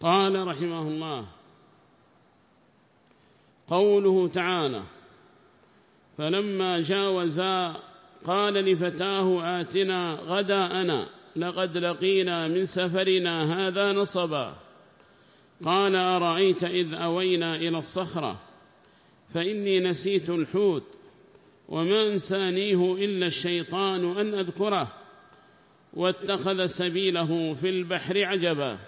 قال رحمه الله قوله تعالى فلما جاوزا قال لفتاه آتنا غداءنا لقد لقينا من سفرنا هذا نصبا قال أرأيت إذ أوينا إلى الصخرة فإني نسيت الحوت وما أنسانيه إلا الشيطان أن أذكره واتخذ سبيله في البحر عجبا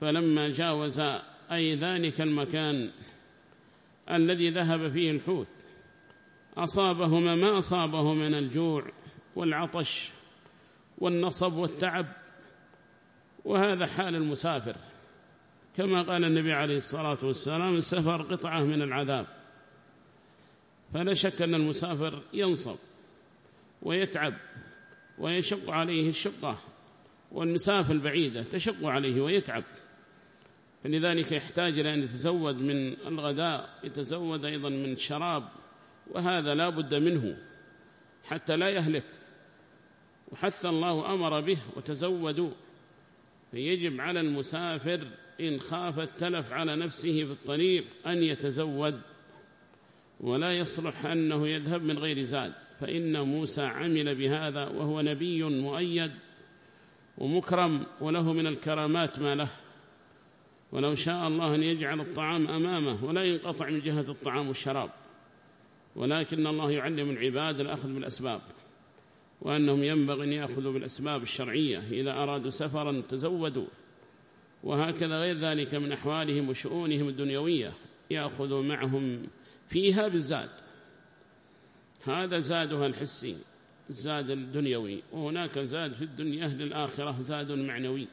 فلما جاوز أي ذلك المكان الذي ذهب فيه الحوت أصابهما ما أصابه من الجوع والعطش والنصب والتعب وهذا حال المسافر. كما قال النبي عليه الصلاة والسلام السفر قطعة من العذاب. فلا شك أن المسافر ينصب ويتعب ويشق عليه الشقة والمسافة البعيدة تشق عليه ويتعب. فلذلك يحتاج إلى أن يتزود من الغداء يتزود أيضا من الشراب وهذا لا بد منه حتى لا يهلك. وحث الله أمر به وتزودوا. فيجب على المسافر إن خاف التلف على نفسه في الطريق أن يتزود ولا يصلح أنه يذهب من غير زاد. فإن موسى عمل بهذا وهو نبي مؤيد ومكرم وله من الكرامات ما له. ولو شاء الله أن يجعل الطعام أمامه ولا ينقطع من جهة الطعام والشراب. ولكن الله يعلم العباد الأخذ بالأسباب وأنهم ينبغي أن يأخذوا بالأسباب الشرعية إذا أرادوا سفرا تزودوا. وهكذا غير ذلك من أحوالهم وشؤونهم الدنيوية يأخذوا معهم فيها بالزاد. هذا زادها الحسي الزاد الدنيوي وهناك زاد في الدنيا للآخرة زاد معنوي.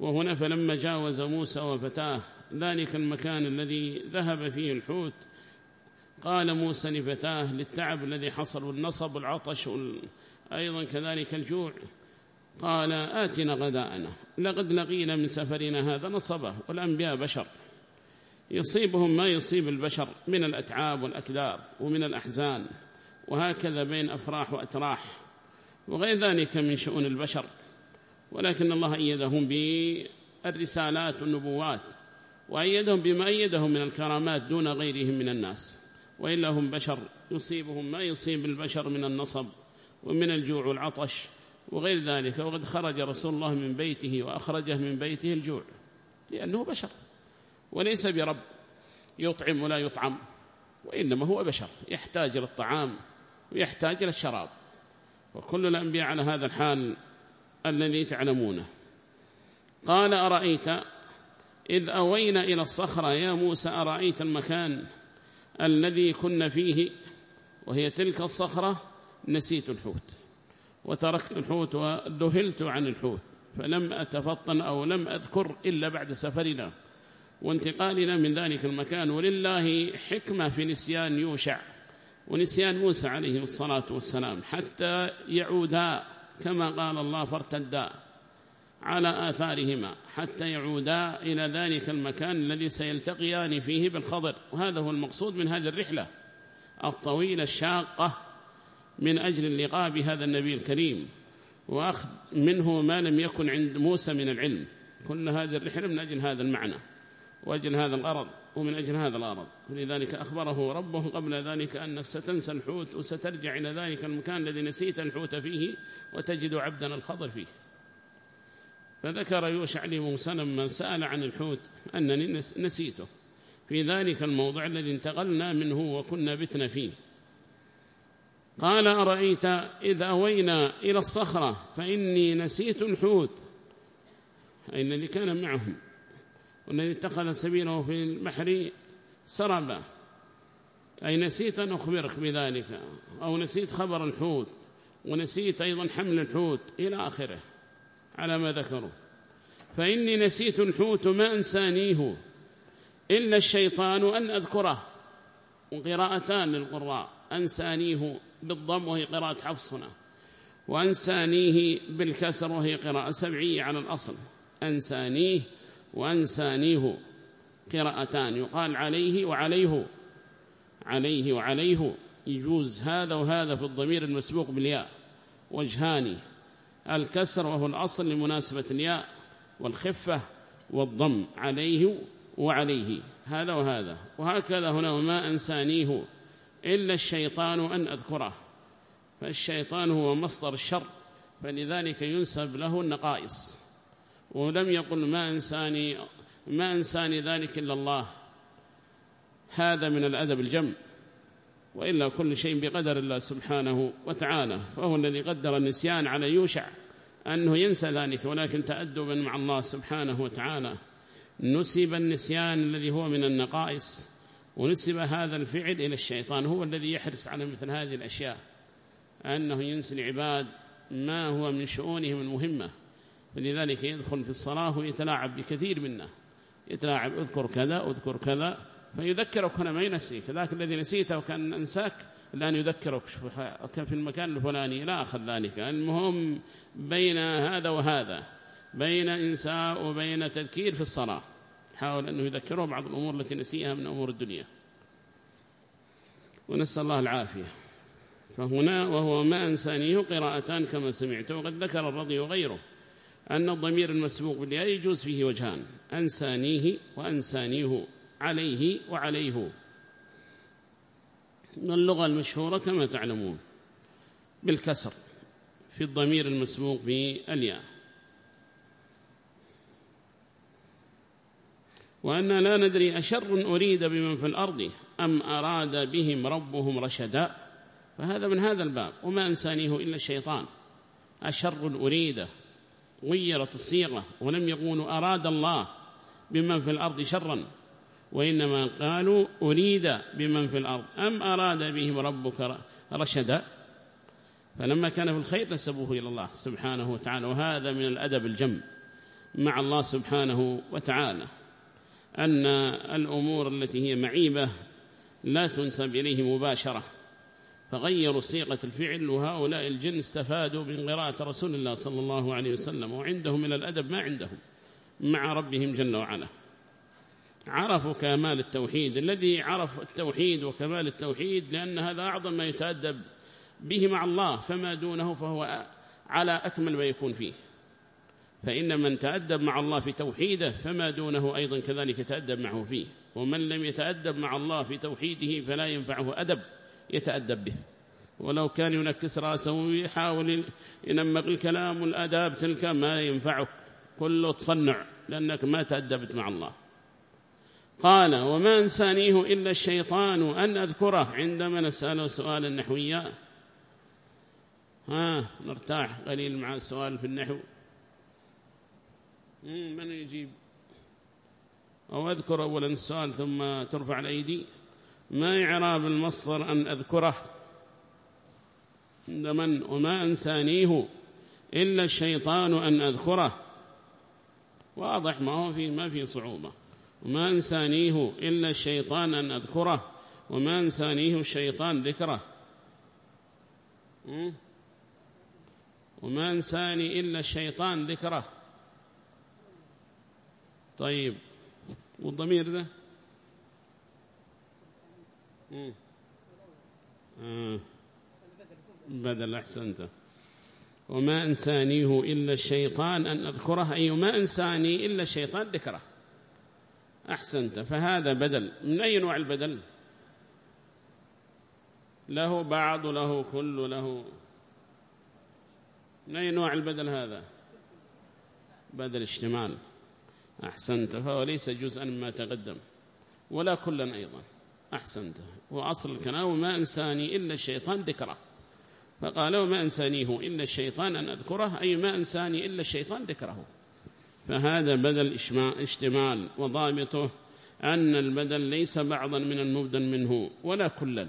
وهنا فلما جاوز موسى وفتاه ذلك المكان الذي ذهب فيه الحوت قال موسى لفتاه للتعب الذي حصل والنصب والعطش أيضا كذلك الجوع. قال آتنا غداءنا لقد لقينا من سفرنا هذا نصبه والأنبياء بشر. يصيبهم ما يصيب البشر من الأتعاب والأكدار ومن الأحزان وهكذا بين أفراح وأتراح وغير ذلك من شؤون البشر. ولكن الله أيدهم بالرسالات والنبوات وأيدهم بما أيدهم من الكرامات دون غيرهم من الناس. وإلا هم بشر يصيبهم ما يصيب البشر من النصب ومن الجوع والعطش وغير ذلك. وقد خرج رسول الله من بيته وأخرجه من بيته الجوع لأنه بشر وليس برب يطعم ولا يطعم وإنما هو بشر يحتاج للطعام ويحتاج إلى الشراب. وكل الأنبياء على هذا الحال الذي تعلمونه. قال أرأيت إذ أوينا إلى الصخرة يا موسى أرأيت المكان الذي كنا فيه؟ وهي تلك الصخرة. نسيت الحوت وتركت الحوت وذهلت عن الحوت فلم أتفطن أو لم أذكر إلا بعد سفرنا وانتقالنا من ذلك المكان. ولله حكمة في نسيان يوشع ونسيان موسى عليه الصلاة والسلام حتى يعودا كما قال الله فارتدا على آثارهما حتى يعودا إلى ذلك المكان الذي سيلتقيان فيه بالخضر. وهذا هو المقصود من هذه الرحلة الطويلة الشاقة من أجل اللقاء بهذا النبي الكريم وأخذ منه ما لم يكن عند موسى من العلم. كل هذه الرحلة من أجل هذا المعنى. وأجل هذا الغرض ومن أجل هذا الغرض. ولذلك أخبره ربه قبل ذلك أنك ستنسى الحوت وسترجع إلى ذلك المكان الذي نسيت الحوت فيه وتجد عبدنا الخضر فيه. فذكر يوشع لموسى لما سأل عن الحوت أنني نسيته. في ذلك الموضع الذي انتقلنا منه وكنا بتنا فيه. قال أرأيت إذ أوينا إلى الصخرة فإني نسيت الحوت. أي الذي كان معهم. والذي اتخذ سبيله في البحر سربا. أي نسيت أن أخبرك بذلك أو نسيت خبر الحوت ونسيت أيضا حمل الحوت إلى آخره على ما ذكروا. فإني نسيت الحوت ما أنسانيه إلا الشيطان أن أذكره. وقراءتان للقراء أنسانيه بالضم وهي قراءة حفص هنا. وأنسانيه بالكسر وهي قراءة سبعية على الأصل. أنسانيه وأنسانيه قراءتان. يقال عليه وعليه عليه وعليه. يجوز هذا وهذا في الضمير المسبوق بالياء. وجهان. الكسر وهو الأصل لمناسبة الياء والخفة والضم. عليه وعليه. هذا وهذا. وهكذا هنا وما أنسانيه إلا الشيطان أن أذكره. فالشيطان هو مصدر الشر فلذلك ينسب له النقائص. ولم يقل ما أنساني ما أنساني ذلك إلا الله. هذا من الأدب الجم. وإلا كل شيء بقدر الله سبحانه وتعالى فهو الذي قدر النسيان على يوشع أنه ينسى ذلك ولكن تأدبا مع الله سبحانه وتعالى. نسب النسيان الذي هو من النقائص ونسب هذا الفعل إلى الشيطان هو الذي يحرص على مثل هذه الأشياء أنه ينسي العباد ما هو من شؤونهم المهمة. فلذلك يدخل في الصلاة ويتلاعب بكثير منه. يتلاعب أذكر كذا أذكر كذا. فيذكرك هنا ما ينسيك ذاك الذي نسيته وكان أنساك الآن يذكرك في المكان الفلاني لا أخذ ذلك المهم بين هذا وهذا بين إنساء وبين تذكير في الصلاة. حاول أنه يذكره بعض الأمور التي نسيها من أمور الدنيا. ونسأل الله العافية. فهنا وهو ما أنسانيه قراءتان كما سمعت وقد ذكر الرضي وغيره. أن الضمير المسبوق بالياء يجوز فيه وجهان. أنسانيه وأنسانيه. عليه وعليه. اللغة المشهورة كما تعلمون بالكسر في الضمير المسبوق بالياء. وأن لا ندري أشر أريد بمن في الأرض أم أراد بهم ربهم رشدا. فهذا من هذا الباب. وما أنسانيه إلا الشيطان. أشر أريد غيرت الصيغة ولم يقولوا أراد الله بمن في الأرض شرا وإنما قالوا أريد بمن في الأرض. أم أراد بهم ربك رشدا؟ فلما كان في الخير نسبوه إلى الله سبحانه وتعالى. وهذا من الأدب الجم مع الله سبحانه وتعالى أن الأمور التي هي معيبة لا تنسب إليه مباشرة. فغيروا صيغة الفعل وهؤلاء الجن استفادوا من قراءة رسول الله صلى الله عليه وسلم وعندهم من الأدب ما عندهم مع ربهم جل وعلا. عرفوا كمال التوحيد الذي عرف التوحيد وكمال التوحيد لأن هذا أعظم ما يتأدب به مع الله فما دونه فهو على أكمل ما يكون فيه. فإن من تأدب مع الله في توحيده فما دونه أيضا كذلك يتأدب معه فيه. ومن لم يتأدب مع الله في توحيده فلا ينفعه أدب. يتأدب به. ولو كان ينكس رأسه ويحاول ينمق الكلام والأداب تلك ما ينفعك. كله تصنع لأنك ما تأدبت مع الله. قال وما أنسانيه إلا الشيطان أن أذكره. عندما نسأله سؤال النحوية ها نرتاح قليل مع السؤال في النحو. من يجيب؟ أو أذكر أولا السؤال ثم ترفع الأيدي. ما إعراب المصدر أن أذكره عند من وما أنسانيه إلا الشيطان أن أذكره. واضح ما هو فيه ما في صعوبة. وما أنسانيه إلا الشيطان أن أذكره وما أنسانيه الشيطان ذكره. وما أنساني إلا الشيطان ذكره. طيب والضمير ذا آه. بدل أحسنت. وما أنسانيه إلا الشيطان أن أذكره أي ما أنساني إلا الشيطان ذكره. أحسنت. فهذا بدل. من أي نوع البدل؟ له بعض له كل له من أي نوع البدل هذا؟ بدل اشتمال أحسنت. فهو ليس جزءا مما تقدم ولا كلا أيضا. أحسنت. وأصل الكلام وما أنساني إلا الشيطان ذكره. فقال وما أنسانيه إلا الشيطان أن أذكره أي ما أنساني إلا الشيطان ذكره. فهذا بدل إشتمال وضابطه أن البدل ليس بعضا من المبدل منه ولا كلا.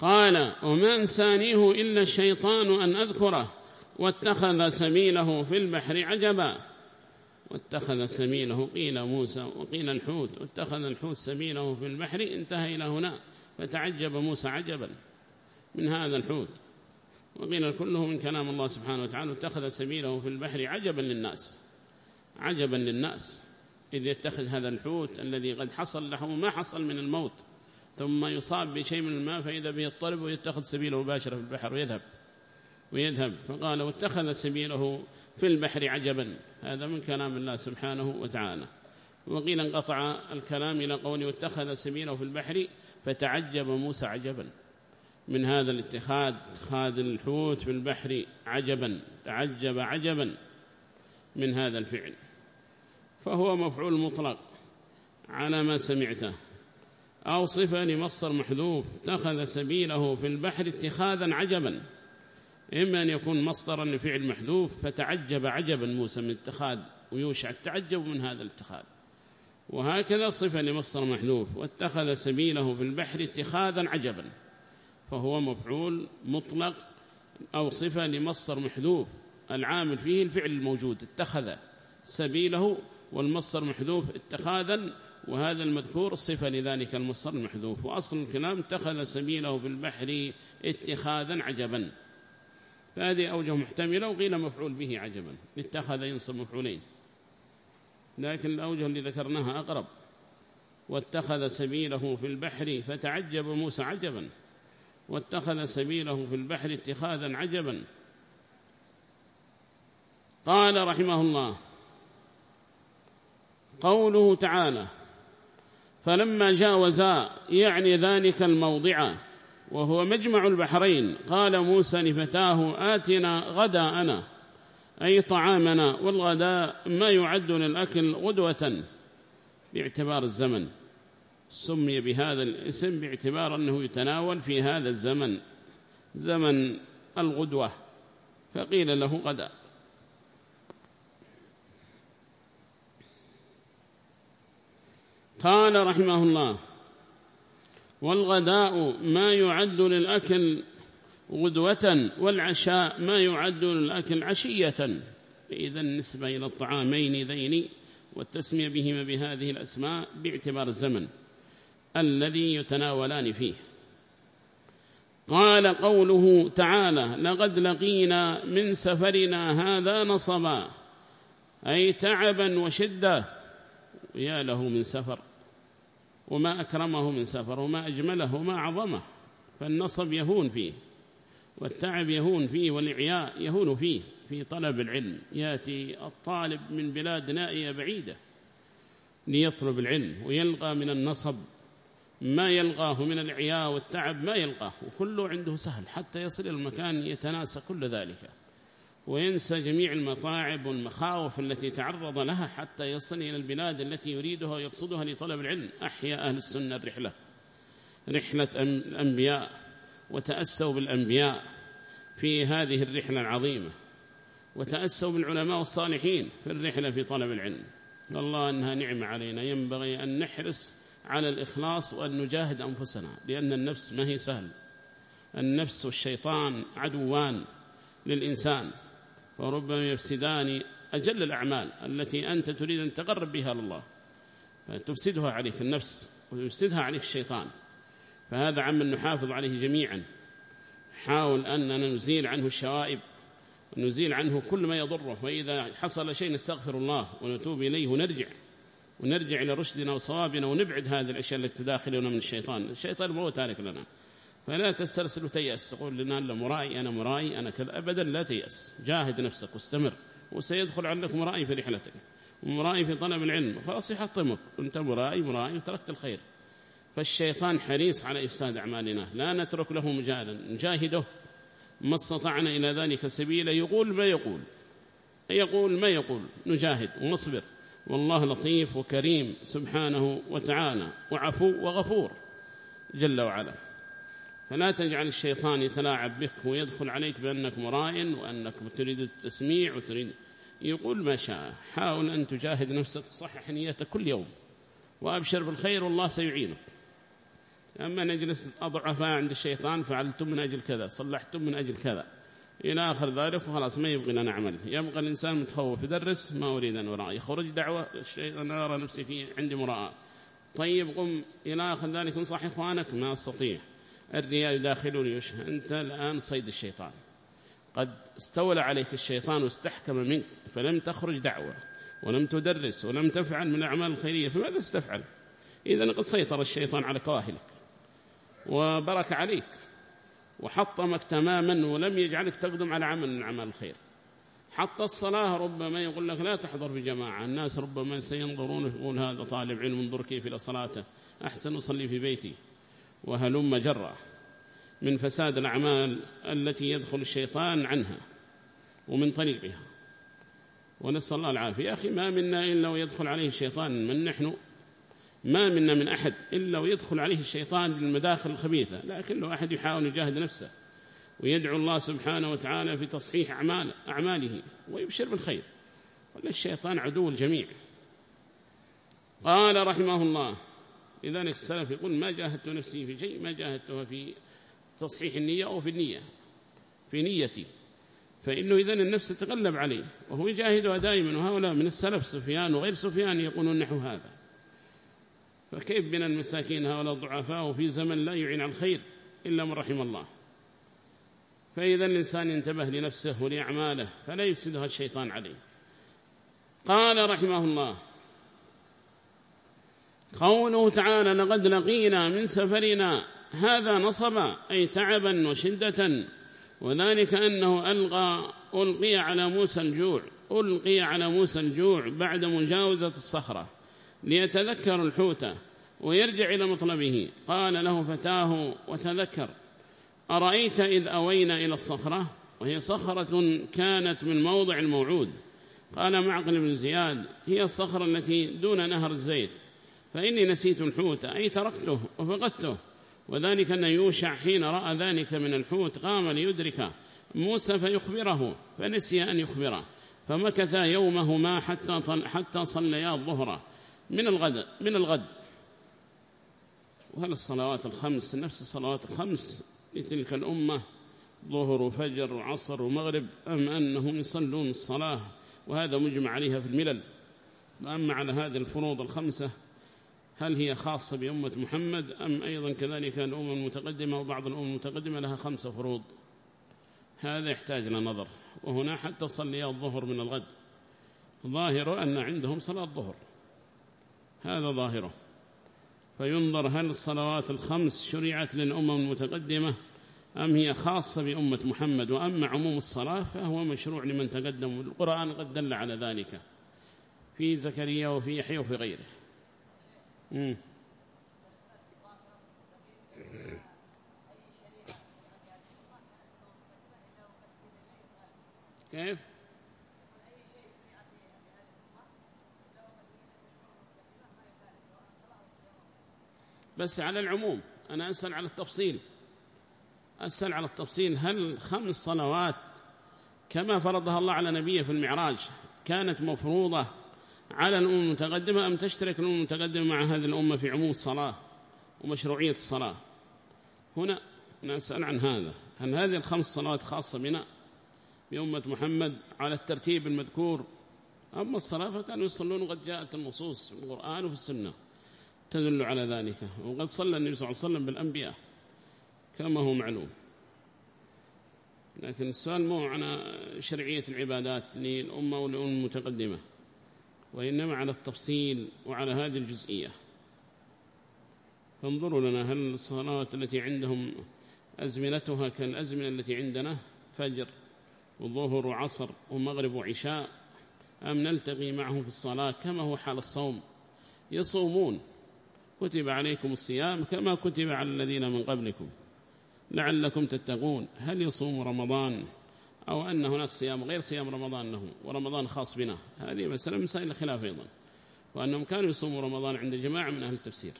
قال وما أنسانيه إلا الشيطان أن أذكره واتخذ سبيله في البحر عجبا. واتخذ سبيله قيل موسى وقيل الحوت واتخذ الحوت سبيله في البحر انتهى إلى هنا فتعجب موسى عجبا من هذا الحوت. وقيل كله من كلام الله سبحانه وتعالى اتخذ سبيله في البحر عجبا للناس عجبا للناس إذ يتخذ هذا الحوت الذي قد حصل له ما حصل من الموت ثم يصاب بشيء من الماء فإذا به الطرب ويتخذ سبيله مباشرة في البحر ويذهب. ويذهب. فقال واتخذ سبيله في البحر عجبا. هذا من كلام الله سبحانه وتعالى. وقيل انقطع الكلام إلى قوله واتخذ سبيله في البحر فتعجب موسى عجبا. من هذا الاتخاذ اتخاذ الحوت في البحر عجبا. تعجب عجبا من هذا الفعل. فهو مفعول مطلق على ما سمعته. أو صفة لمصر محذوف. اتخذ سبيله في البحر اتخاذا عجبا. إما أن يكون مصدرا لفعل محذوف فتعجب عجبا موسى من اتخاذ ويوشع التعجب من هذا الاتخاذ. وهكذا صفة لمصدر محذوف واتخذ سبيله في البحر اتخاذا عجبا فهو مفعول مطلق أو صفة لمصدر محذوف. العامل فيه الفعل الموجود اتخذ سبيله والمصدر محذوف اتخاذا وهذا المذكور صفة لذلك المصدر المحذوف. وأصل الكلام اتخذ سبيله في البحر اتخاذا عجبا. فهذه أوجه محتملة وقيل مفعول به عجبا. اتخذ ينصب مفعولين. لكن الأوجه اللي ذكرناها أقرب. واتخذ سبيله في البحر فتعجب موسى عجبا. واتخذ سبيله في البحر اتخاذا عجبا. قال رحمه الله قوله تعالى فلما جاوزا يعني ذلك الموضع وهو مجمع البحرين. قال موسى لفتاه آتنا غداءنا أي طعامنا والغداء ما يعد للأكل غدوة. باعتبار الزمن سمي بهذا الاسم باعتبار أنه يتناول في هذا الزمن زمن الغدوة. فقيل له غداء قال رحمه الله والغداء ما يعد للأكل غدوة والعشاء ما يعد للأكل عشية. إذا النسبة إلى الطعامين ذين والتسمية بهما بهذه الأسماء باعتبار الزمن الذي يتناولان فيه. قال قوله تعالى لقد لقينا من سفرنا هذا نصبا أي تعبا وشدة يا له من سفر. وما أكرمه من سفر وما أجمله وما أعظمه فالنصب يهون فيه والتعب يهون فيه والإعياء يهون فيه في طلب العلم. يأتي الطالب من بلاد نائية بعيدة ليطلب العلم ويلقى من النصب ما يلقاه من الإعياء والتعب ما يلقاه وكله عنده سهل حتى يصل إلى المكان يتناسى كل ذلك. وينسى جميع المطاعب والمخاوف التي تعرض لها حتى يصل إلى البلاد التي يريدها ويقصدها لطلب العلم. أحيا أهل السنة الرحلة. رحلة الأنبياء. وتأسوا بالأنبياء في هذه الرحلة العظيمة. وتأسوا بالعلماء والصالحين في الرحلة في طلب العلم. والله أنها نعمة علينا. ينبغي أن نحرص على الإخلاص وأن نجاهد أنفسنا لأن النفس ما هي سهل. النفس والشيطان عدوان للإنسان. وربما يفسدان أجل الأعمال التي أنت تريد أن تقرب بها لله فتفسدها عليك النفس ويفسدها عليك الشيطان. فهذا عمن نحافظ عليه جميعا. حاول أننا نزيل عنه الشوائب ونزيل عنه كل ما يضره. وإذا حصل شيء نستغفر الله ونتوب إليه ونرجع ونرجع إلى رشدنا وصوابنا ونبعد هذه الأشياء التي تداخلنا من الشيطان. الشيطان ما هو تارك لنا. فلا تسترسل وتيأس. تقول لنا لا مرائي أنا مرائي أنا كذا. أبدا لا تيأس. جاهد نفسك واستمر. وسيدخل عندك مرائي في رحلتك. ومرائي في طلب العلم. خلاص يحطمك أنت مرائي مرائي وتركت الخير. فالشيطان حريص على إفساد أعمالنا. لا نترك له مجالا. نجاهده. ما استطعنا إلى ذلك سبيلا. يقول ما يقول. يقول ما يقول. نجاهد ونصبر والله لطيف وكريم. سبحانه وتعالى. وعفو وغفور. جل وعلا. فلا تجعل الشيطان يتلاعب بك ويدخل عليك بأنك مراء وأنك تريد التسميع وتريد يقول ما شاء. حاول أن تجاهد نفسك صحح نيتك كل يوم وأبشر بالخير والله سيعينك. أما نجلس أضعفاء عند الشيطان فعلتم من أجل كذا صلحتم من أجل كذا. إلى آخر ذلك وخلاص ما يبغي لنا نعمل يبقى الإنسان متخوف يدرس ما أريد أن أراء. يخرج دعوة الشيطان أرى نفسي فيه عندي مراءة طيب قم. إلى آخر ذلك انصح إخوانك ما أستطيع. الرياء يداخلوني وش أنت الآن صيد الشيطان. قد استولى عليك الشيطان واستحكم منك فلم تخرج دعوة ولم تدرس ولم تفعل من الأعمال الخيرية فماذا ستفعل؟ إذا قد سيطر الشيطان على كواهلك وبرك عليك وحطمك تماما ولم يجعلك تقدم على عمل من أعمال الخير. حتى الصلاة ربما يقول لك لا تحضر في جماعة الناس ربما سينظرون يقول هذا طالب علم انظر كيف إلى صلاته أحسن أصلي في بيتي. وهلم جرة من فساد الأعمال التي يدخل الشيطان عنها ومن طريقها. ونسأل الله العافية. يا أخي ما منا إلا ويدخل عليه الشيطان من نحن؟ ما منا من أحد إلا ويدخل عليه الشيطان بالمداخل الخبيثة. لكن لو أحد يحاول يجاهد نفسه ويدعو الله سبحانه وتعالى في تصحيح أعمال أعماله ويبشر بالخير ولا الشيطان عدو الجميع. قال رحمه الله لذلك السلف يقول ما جاهدت نفسي في شيء ما جاهدتها في تصحيح النية أو في النية في نيتي. فإنه إذن النفس تتغلب عليه وهو يجاهدها دائما. وهؤلاء من السلف سفيان وغير سفيان يقولون نحو هذا. فكيف بنا المساكين هؤلاء الضعفاء وفي زمن لا يعين على الخير إلا من رحم الله؟ فإذا الإنسان ينتبه لنفسه ولأعماله فلا يفسدها الشيطان عليه. قال رحمه الله قوله تعالى لقد لقينا من سفرنا هذا نصبا أي تعبا وشدة وذلك أنه ألقى ألقي على موسى الجوع ألقي على موسى الجوع بعد مجاوزة الصخرة ليتذكر الحوت ويرجع إلى مطلبه. قال له فتاه وتذكر أرأيت إذ أوينا إلى الصخرة؟ وهي صخرة كانت من موضع الموعود. قال معقل بن زياد هي الصخرة التي دون نهر الزيت. فإني نسيت الحوت. أي تركته وفقدته. وذلك أن يوشع حين رأى ذلك من الحوت قام ليدرك. موسى فيخبره فنسي أن يخبره. فمكث يومهما حتى حتى صليا الظهر. من الغد من الغد. وهل الصلوات الخمس نفس الصلوات الخمس لتلك الأمة؟ ظهر وفجر وعصر ومغرب أم أنهم يصلون الصلاة؟ وهذا مجمع عليها في الملل. وأما على هذه الفروض الخمسة هل هي خاصة بأمة محمد أم أيضا كذلك الأمم المتقدمة وبعض الأمم المتقدمة لها خمسة فروض؟ هذا يحتاج إلى نظر وهنا حتى صلي الظهر من الغد. ظاهر أن عندهم صلاة الظهر. هذا ظاهره. فينظر هل الصلوات الخمس شرعت للأمم المتقدمة أم هي خاصة بأمة محمد وأما عموم الصلاة فهو مشروع لمن تقدم. القرآن قد دل على ذلك في زكريا وفي يحيى وفي غيره. كيف؟ بس على العموم أنا أسأل على التفصيل. أسأل على التفصيل هل خمس صلوات كما فرضها الله على نبيه في المعراج كانت مفروضة؟ على الأمم المتقدمة أم تشترك الأمم المتقدمة مع هذه الأمة في عموم الصلاة ومشروعية الصلاة؟ هنا نسأل عن هذا. هل هذه الخمس صلوات خاصة بنا؟ بأمة محمد على الترتيب المذكور؟ أما الصلاة فكانوا يصلون وقد جاءت النصوص في القرآن وفي السنة. تدل على ذلك. وقد صلى النبي صلى الله عليه وسلم بالأنبياء. كما هو معلوم. لكن السؤال مو عن شرعية العبادات للأمة والأمة المتقدمة. وإنما على التفصيل وعلى هذه الجزئية. فانظروا لنا هل الصلوات التي عندهم أزمنتها كالأزمنة التي عندنا فجر وظهر وعصر ومغرب وعشاء أم نلتقي معهم في الصلاة كما هو حال الصوم؟ يصومون. كتب عليكم الصيام كما كتب على الذين من قبلكم. لعلكم تتقون. هل يصوم رمضان؟ أو أن هناك صيام غير صيام رمضان له ورمضان خاص بنا. هذه مسألة من مسائل الخلاف أيضا. وأنهم كانوا يصوموا رمضان عند جماعة من أهل التفسير.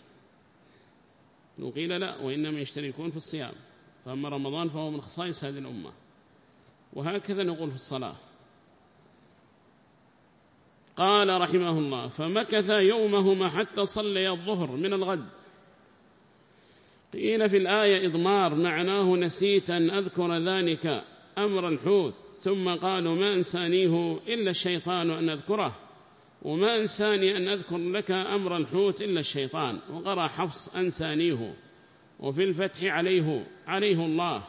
وقيل لا وإنما يشتركون في الصيام. فأما رمضان فهو من خصائص هذه الأمة. وهكذا نقول في الصلاة. قال رحمه الله فمكث يومهما حتى صلي الظهر من الغد. قيل في الآية إضمار معناه نسيت أن أذكر ذلك. أمر الحوت ثم قالوا ما أنسانيه إلا الشيطان أن أذكره وما أنساني أن أذكر لك أمر الحوت إلا الشيطان وقرأ حفص أنسانيه وفي الفتح عليه عليه الله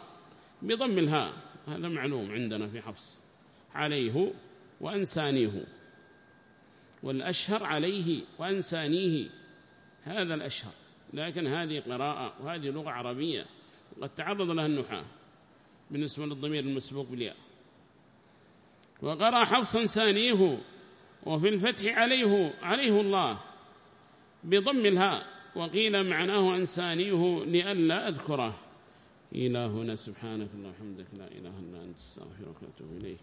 بضم الهاء هذا معلوم عندنا في حفص عليه وأنسانيه والأشهر عليه وأنسانيه هذا الأشهر لكن هذه قراءة وهذه لغة عربية قد تعرض لها النحاة. بالنسبة للضمير المسبوق بالياء. وقرأ حفصا ثانية وفي الفتح عليه عليه الله بضم الهاء وقيل معناه أنسانيه لئلا أذكره. إلهنا سبحانك اللهم وبحمدك لا إله إلا أنت أستغفرك وأتوب إليك.